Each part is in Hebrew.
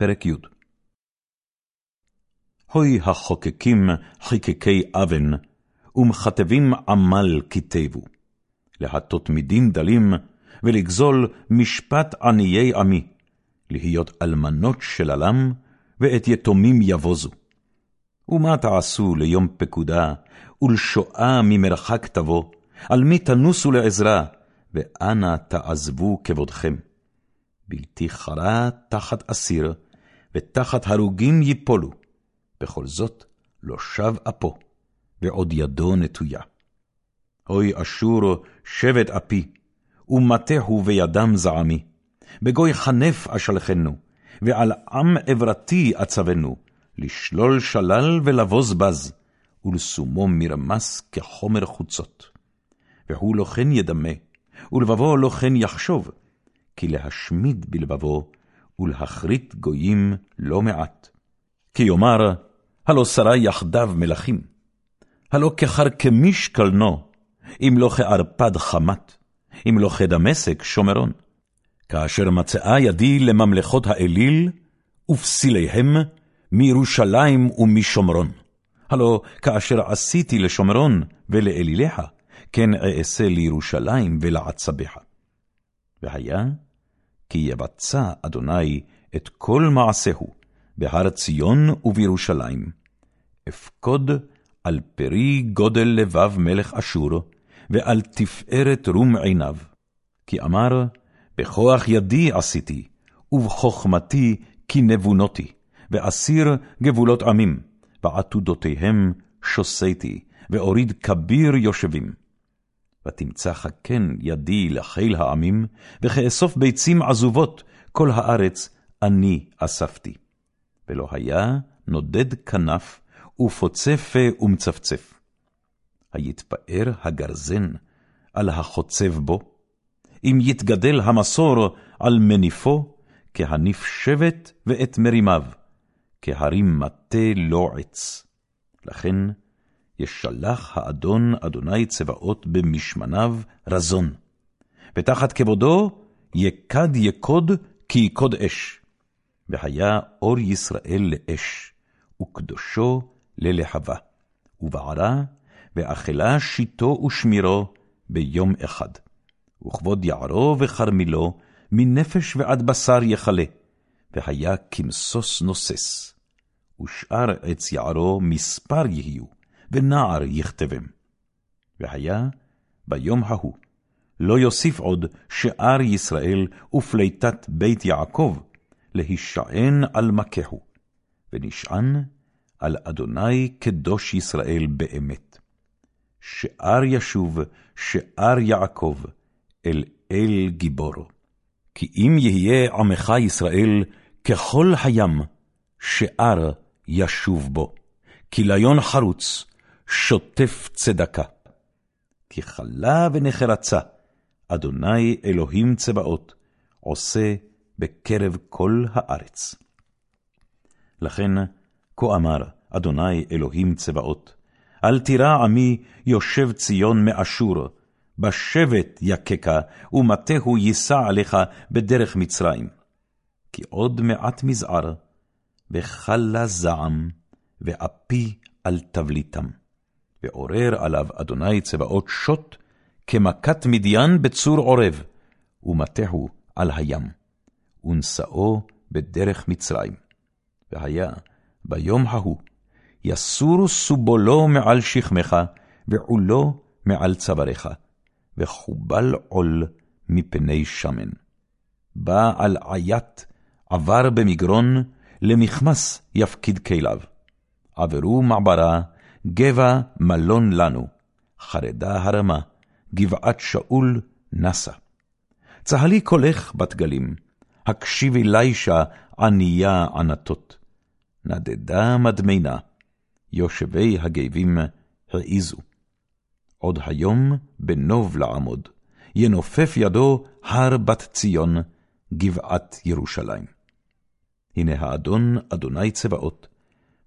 פרק י. הוי החוקקים חיקקי אבן, ומכתבים עמל כתבו, להטות מדין דלים, ולגזול משפט עניי עמי, להיות אלמנות של עלם, ואת יתומים יבוזו. ומה תעשו ליום פקודה, ולשואה ממרחק תבוא, על מי תנוסו לעזרה, ואנה תעזבו כבודכם. בלתי חרה תחת אסיר, ותחת הרוגים ייפולו, בכל זאת לא שב אפו, ועוד ידו נטויה. אוי אשור שבט אפי, ומטהו בידם זעמי, בגוי חנף אשלחנו, ועל עם עברתי אצבנו, לשלול שלל ולבוז בז, ולשומו מרמס כחומר חוצות. והוא לא כן ידמה, ולבבו לא כן יחשוב, כי להשמיד בלבבו, ולהכרית גויים לא מעט. כי יאמר, הלא שרה יחדיו מלכים, הלא כחרקמיש קלנו, אם לא כערפד חמת, אם לא כדמשק שומרון. כאשר מצאה ידי לממלכות האליל, ופסיליהם מירושלים ומשומרון. הלא כאשר עשיתי לשומרון ולאלילך, כן אעשה לירושלים ולעצבך. והיה כי יבצע אדוני את כל מעשהו בהר ציון ובירושלים. אפקוד על פרי גודל לבב מלך אשור, ועל תפארת רום עיניו. כי אמר, בכוח ידי עשיתי, ובחוכמתי כי נבונותי, ואסיר גבולות עמים, ועתודותיהם שוסייתי, ואוריד כביר יושבים. ותמצא חכן ידי לחיל העמים, וכאסוף ביצים עזובות, כל הארץ אני אספתי. ולא היה נודד כנף, ופוצה פה ומצפצף. היתפאר הגרזן על החוצב בו, אם יתגדל המסור על מניפו, כהניף שבט ואת מרימיו, כהרים מטה לא עץ. לכן, ישלח האדון אדוני צבאות במשמניו רזון, ותחת כבודו יקד יקוד כי יקוד אש. והיה אור ישראל לאש, וקדושו ללהבה, ובערה, ואכלה שיטו ושמירו ביום אחד. וכבוד יערו וכרמילו, מנפש ועד בשר יכלה, והיה כמסוס נוסס. ושאר עץ יערו מספר יהיו, ונער יכתבם. והיה ביום ההוא, לא יוסיף עוד שאר ישראל ופליטת בית יעקב, להישען על מכהו, ונשען על אדוני קדוש ישראל באמת. שאר ישוב, שאר יעקב, אל אל גיבורו. כי אם יהיה עמך ישראל ככל הים, שאר ישוב בו. כליון חרוץ, שוטף צדקה. כי חלה ונחרצה, אדוני אלוהים צבאות, עושה בקרב כל הארץ. לכן, כה אמר אדוני אלוהים צבאות, אל תירא עמי יושב ציון מאשור, בשבט יככה, ומטהו יישא עליך בדרך מצרים. כי עוד מעט מזער, וחלה זעם, ואפי על תבליתם. ועורר עליו אדוני צבאות שוט, כמכת מדיין בצור עורב, ומטהו על הים, ונשאו בדרך מצרים. והיה ביום ההוא, יסור סובולו מעל שכמך, ועולו מעל צוואריך, וחובל עול מפני שמן. בא על עיית, עבר במגרון, למכמס יפקיד כליו. עברו מעברה, גבע מלון לנו, חרדה הרמה, גבעת שאול נסה. צהלי קולך בת גלים, הקשיבי לישה ענייה ענתות. נדדה מדמנה, יושבי הגבים העיזו. עוד היום בנוב לעמוד, ינופף ידו הר בת ציון, גבעת ירושלים. הנה האדון, אדוני צבאות,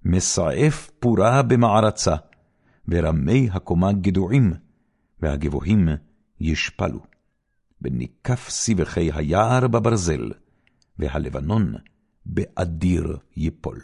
מסעף פורה במערצה, ורמי הקומה גדועים, והגבוהים ישפלו. וניקף סיבכי היער בברזל, והלבנון באדיר יפול.